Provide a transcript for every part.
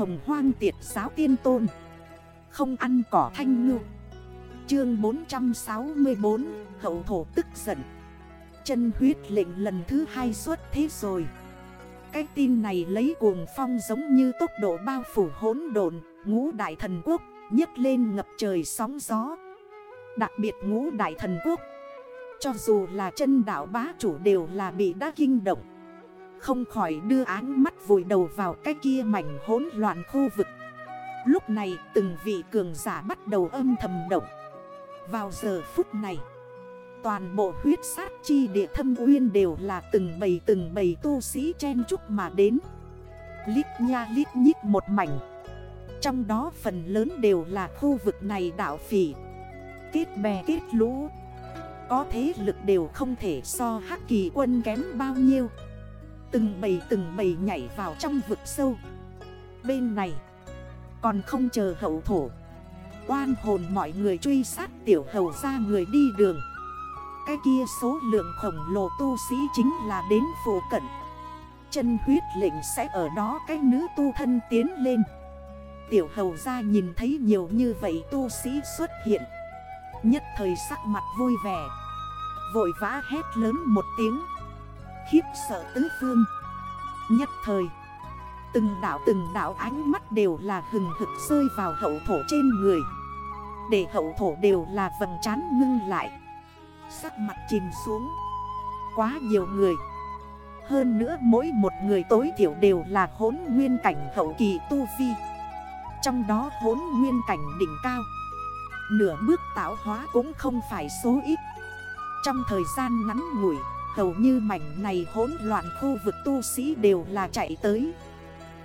hồng hoang tiệt giáo tiên tôn. Không ăn cỏ thanh ngư. Chương 464 Hậu thổ tức giận. Chân huyết lệnh lần thứ hai xuất thế rồi. Cái tin này lấy cuồng phong giống như tốc độ bao phủ hốn đồn Ngũ đại thần quốc, nhấc lên ngập trời sóng gió. Đặc biệt ngũ đại thần quốc, Cho dù là chân đảo bá chủ đều là bị đã kinh động. Không khỏi đưa áng mắt vội đầu vào cái kia mảnh hỗn loạn khu vực. Lúc này, từng vị cường giả bắt đầu âm thầm động. Vào giờ phút này, Toàn bộ huyết sát chi địa thâm uyên đều là từng bầy từng bầy tu sĩ chen chúc mà đến. Lít nha lít nhít một mảnh. Trong đó phần lớn đều là khu vực này đảo phỉ. Kết bè, kết lũ. Có thế lực đều không thể so hắc kỳ quân kém bao nhiêu. Từng bầy từng bầy nhảy vào trong vực sâu. Bên này, Còn không chờ hậu thổ. Oan hồn mọi người truy sát tiểu hầu ra người đi đường. Cái kia số lượng khổng lồ tu sĩ chính là đến phổ cận. Chân huyết lệnh sẽ ở đó cái nữ tu thân tiến lên. Tiểu hầu ra nhìn thấy nhiều như vậy tu sĩ xuất hiện. Nhất thời sắc mặt vui vẻ. Vội vã hét lớn một tiếng. Khiếp sợ tứ phương. Nhất thời, Từng đảo từng đảo ánh mắt đều là hừng hực rơi vào hậu thổ trên người. Để hậu thổ đều là vầng trán ngưng lại. Sắc mặt chìm xuống. Quá nhiều người. Hơn nữa mỗi một người tối thiểu đều là hốn nguyên cảnh hậu kỳ tu vi. Trong đó hốn nguyên cảnh đỉnh cao. Nửa bước tạo hóa cũng không phải số ít. Trong thời gian ngắn ngủi Hầu như mảnh này hỗn loạn khu vực tu sĩ đều là chạy tới.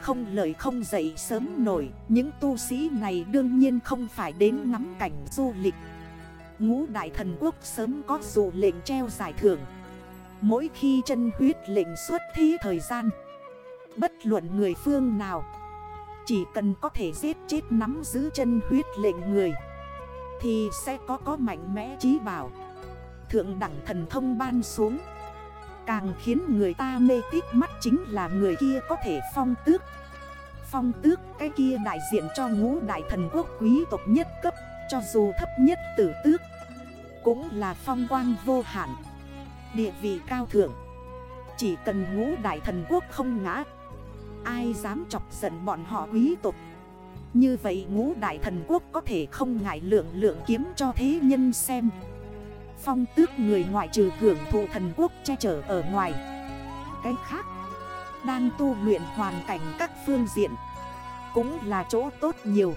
Không lời không dậy sớm nổi, Những tu sĩ này đương nhiên không phải đến ngắm cảnh du lịch. Ngũ đại thần quốc sớm có dụ lệnh treo giải thưởng. Mỗi khi chân huyết lệnh xuất thi thời gian, Bất luận người phương nào, Chỉ cần có thể giết chết nắm giữ chân huyết lệnh người, Thì sẽ có có mạnh mẽ trí bảo. Thượng đẳng thần thông ban xuống. Càng khiến người ta mê tít mắt chính là người kia có thể phong tước. Phong tước cái kia đại diện cho ngũ đại thần quốc quý tộc nhất cấp, Cho dù thấp nhất tử tước, Cũng là phong quang vô hạn. Địa vị cao thượng, Chỉ cần ngũ đại thần quốc không ngã, Ai dám chọc giận bọn họ quý tộc? Như vậy ngũ đại thần quốc có thể không ngại lượng lượng kiếm cho thế nhân xem. Phong tước người ngoại trừ hưởng thụ thần quốc che chở ở ngoài. Cái khác, Đang tu luyện hoàn cảnh các phương diện Cũng là chỗ tốt nhiều.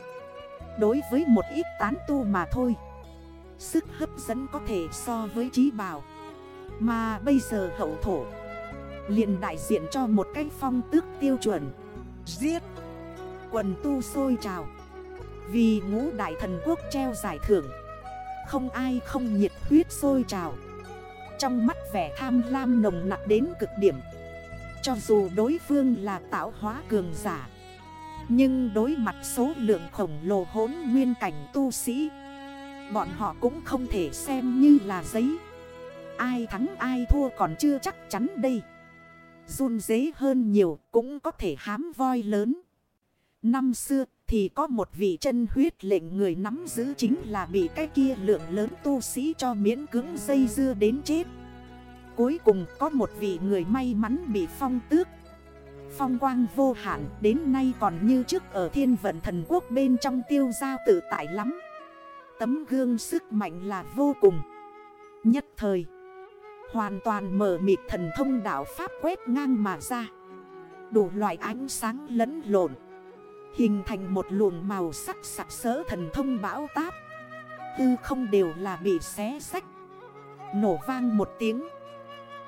Đối với một ít tán tu mà thôi, Sức hấp dẫn có thể so với trí bảo. Mà bây giờ hậu thổ, liền đại diện cho một cái phong tước tiêu chuẩn. Giết, Quần tu sôi trào. Vì ngũ đại thần quốc treo giải thưởng không ai không nhiệt huyết sôi trào. Trong mắt vẻ tham lam nồng nặng đến cực điểm. Cho dù đối phương là tạo hóa cường giả, Nhưng đối mặt số lượng khổng lồ hốn nguyên cảnh tu sĩ, Bọn họ cũng không thể xem như là giấy. Ai thắng ai thua còn chưa chắc chắn đây. Run dế hơn nhiều cũng có thể hám voi lớn. Năm xưa thì có một vị chân huyết lệnh người nắm giữ chính là bị cái kia lượng lớn tu sĩ cho miễn cứng dây dưa đến chết. Cuối cùng có một vị người may mắn bị phong tước. Phong quang vô hạn đến nay còn như trước ở thiên vận thần quốc bên trong tiêu giao tự tại lắm. Tấm gương sức mạnh là vô cùng. Nhất thời, hoàn toàn mở mịt thần thông đạo Pháp quét ngang mà ra. Đủ loại ánh sáng lẫn lộn. Hình thành một luồng màu sắc sặc sỡ thần thông bão táp. Tư không đều là bị xé sách Nổ vang một tiếng.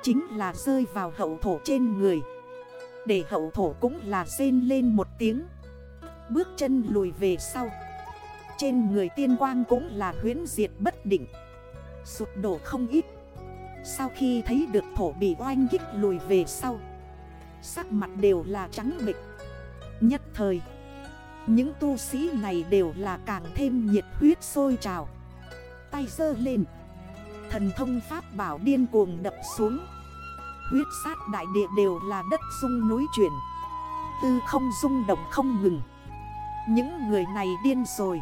Chính là rơi vào hậu thổ trên người. Để hậu thổ cũng là rên lên một tiếng. Bước chân lùi về sau. Trên người tiên quang cũng là huyến diệt bất định. Sụt đổ không ít. Sau khi thấy được thổ bị oanh kích lùi về sau, Sắc mặt đều là trắng bịch Nhất thời những tu sĩ này đều là càng thêm nhiệt huyết sôi trào. Tay dơ lên. Thần thông pháp bảo điên cuồng đập xuống. Huyết sát đại địa đều là đất dung núi chuyển. Tư không rung động không ngừng. Những người này điên rồi.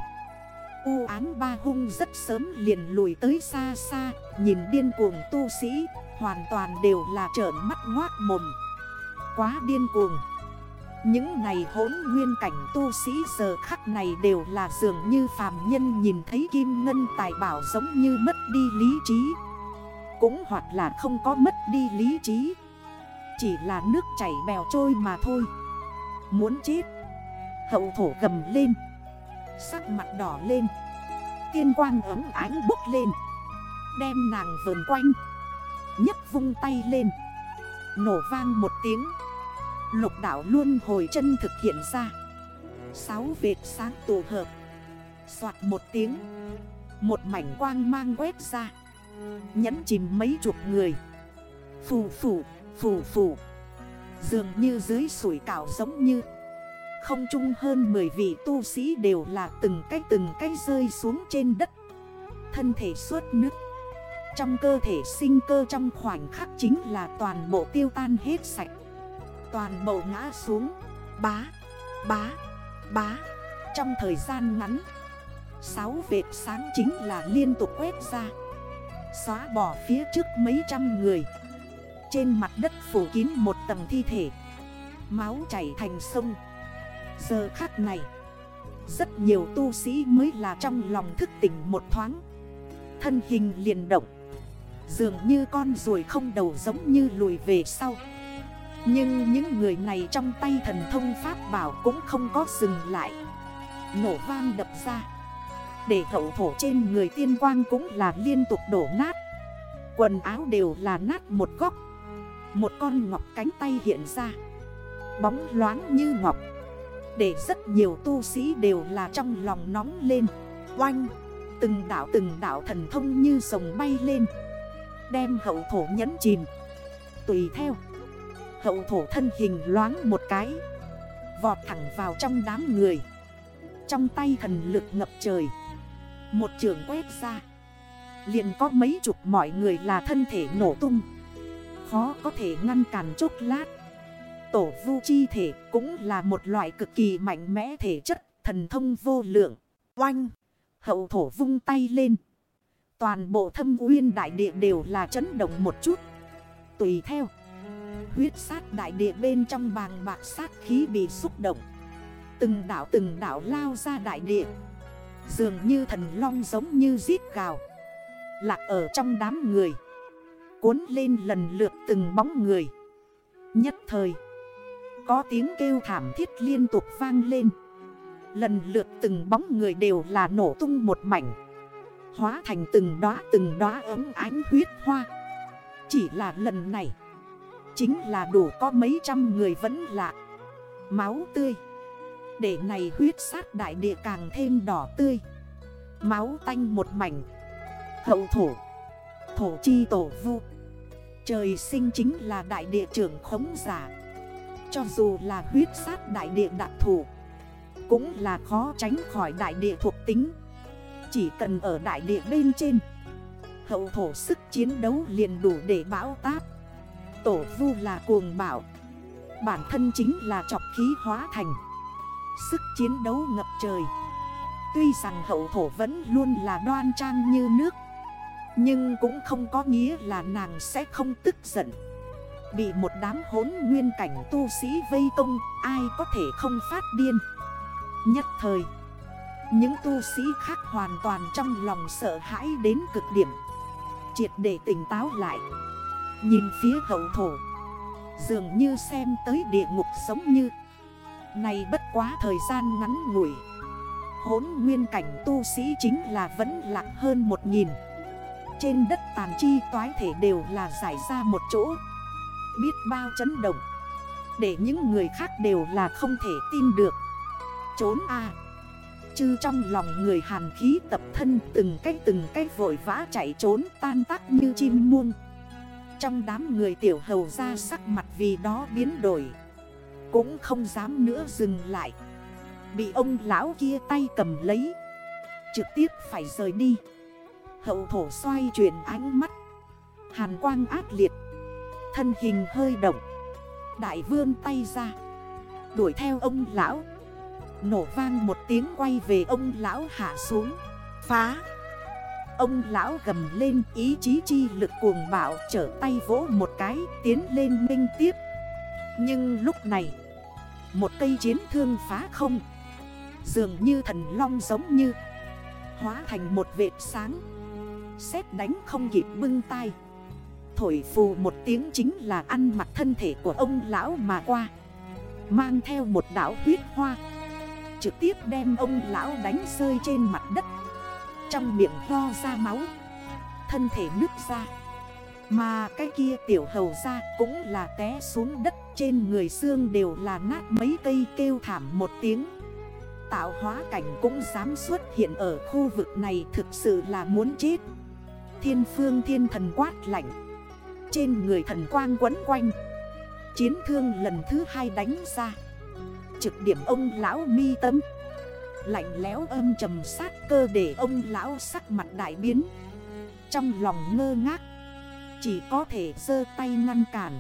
U ám ba hung rất sớm liền lùi tới xa xa, Nhìn điên cuồng tu sĩ, Hoàn toàn đều là trởn mắt ngoát mồm. Quá điên cuồng. Những này hốn nguyên cảnh tu sĩ giờ khắc này đều là dường như phàm nhân nhìn thấy kim ngân tài bảo giống như mất đi lý trí. Cũng hoặc là không có mất đi lý trí. Chỉ là nước chảy bèo trôi mà thôi. Muốn chết. Hậu thổ gầm lên. Sắc mặt đỏ lên. Tiên quang ấm ánh bốc lên. Đem nàng vờn quanh. Nhấc vung tay lên. Nổ vang một tiếng. Lục đảo luôn hồi chân thực hiện ra. Sáu vệt sáng tụ hợp. Xoạt một tiếng. Một mảnh quang mang quét ra. Nhấn chìm mấy chục người. Phù phù, phù phù. Dường như dưới sủi cảo giống như. Không chung hơn 10 vị tu sĩ đều là từng cái từng cái rơi xuống trên đất. Thân thể suốt nước. Trong cơ thể sinh cơ trong khoảnh khắc chính là toàn bộ tiêu tan hết sạch. Toàn bộ ngã xuống. Bá, bá, bá. Trong thời gian ngắn Sáu vệt sáng chính là liên tục quét ra. Xóa bỏ phía trước mấy trăm người. Trên mặt đất phủ kín một tầng thi thể. Máu chảy thành sông. Giờ khắc này Rất nhiều tu sĩ mới là trong lòng thức tỉnh một thoáng. Thân hình liền động. Dường như con ruồi không đầu giống như lùi về sau. Nhưng những người này trong tay thần thông pháp bảo cũng không có dừng lại. Nổ vang đập ra. Để hậu thổ trên người tiên quang cũng là liên tục đổ nát. Quần áo đều là nát một góc. Một con ngọc cánh tay hiện ra. Bóng loáng như ngọc. Để rất nhiều tu sĩ đều là trong lòng nóng lên. Oanh! Từng đảo từng đảo thần thông như sồng bay lên. Đem hậu thổ nhấn chìm. Tùy theo. Hậu thổ thân hình loáng một cái, Vọt thẳng vào trong đám người. Trong tay thần lực ngập trời, Một trường quét ra. Liền có mấy chục mọi người là thân thể nổ tung. Khó có thể ngăn cản chốt lát. Tổ vu chi thể cũng là một loại cực kỳ mạnh mẽ thể chất, Thần thông vô lượng. Oanh! Hậu thổ vung tay lên. Toàn bộ thâm uyên đại địa đều là chấn động một chút. Tùy theo Huyết sát đại địa bên trong bàng bạc sát khí bị xúc động. Từng đảo từng đảo lao ra đại địa. Dường như thần long giống như giết gào. Lạc ở trong đám người. Cuốn lên lần lượt từng bóng người. Nhất thời, Có tiếng kêu thảm thiết liên tục vang lên. Lần lượt từng bóng người đều là nổ tung một mảnh. Hóa thành từng đóa từng đóa ấm ánh huyết hoa. Chỉ là lần này Chính là đủ có mấy trăm người vẫn lạ. Máu tươi. Để này huyết sát đại địa càng thêm đỏ tươi. Máu tanh một mảnh. Hậu thổ. Thổ chi tổ vu. Trời sinh chính là đại địa trưởng khống giả. Cho dù là huyết sát đại địa đặc thủ Cũng là khó tránh khỏi đại địa thuộc tính. Chỉ cần ở đại địa bên trên, Hậu thổ sức chiến đấu liền đủ để bão táp. Tổ vu là cuồng bảo Bản thân chính là chọc khí hóa thành. Sức chiến đấu ngập trời. Tuy rằng hậu thổ vẫn luôn là đoan trang như nước, Nhưng cũng không có nghĩa là nàng sẽ không tức giận. Bị một đám hốn nguyên cảnh tu sĩ vây công, Ai có thể không phát điên? Nhất thời, Những tu sĩ khác hoàn toàn trong lòng sợ hãi đến cực điểm. Triệt để tỉnh táo lại. Nhìn phía hậu thổ. Dường như xem tới địa ngục sống như. Này bất quá thời gian ngắn ngủi. Hốn nguyên cảnh tu sĩ chính là vẫn lạc hơn một nghìn. Trên đất tàn chi toái thể đều là giải ra một chỗ. Biết bao chấn động. Để những người khác đều là không thể tin được. Trốn a. À. Chư trong lòng người hàn khí tập thân từng cách từng cách vội vã chạy trốn tan tác như chim muông. Trong đám người tiểu hầu ra sắc mặt vì đó biến đổi. Cũng không dám nữa dừng lại. Bị ông lão kia tay cầm lấy. Trực tiếp phải rời đi. Hậu thổ xoay chuyển ánh mắt. Hàn quang ác liệt. Thân hình hơi động. Đại vương tay ra. Đuổi theo ông lão. Nổ vang một tiếng quay về ông lão hạ xuống. Phá. Ông lão gầm lên, ý chí chi lực cuồng bạo Trở tay vỗ một cái, tiến lên minh tiếp. Nhưng lúc này, Một cây chiến thương phá không. Dường như thần long giống như Hóa thành một vệt sáng. Xét đánh không kịp bưng tay Thổi phù một tiếng chính là ăn mặc thân thể của ông lão mà qua. Mang theo một đảo huyết hoa. Trực tiếp đem ông lão đánh rơi trên mặt đất. Trong miệng ho ra máu, Thân thể nứt ra. Mà cái kia tiểu hầu ra cũng là té xuống đất, Trên người xương đều là nát mấy cây kêu thảm một tiếng. Tạo hóa cảnh cũng dám xuất hiện ở khu vực này thực sự là muốn chết. Thiên phương thiên thần quát lạnh, Trên người thần quang quấn quanh. Chiến thương lần thứ hai đánh ra. Trực điểm ông lão mi tâm. Lạnh léo âm trầm sát cơ để ông lão sắc mặt đại biến. Trong lòng ngơ ngác, Chỉ có thể sơ tay ngăn cản.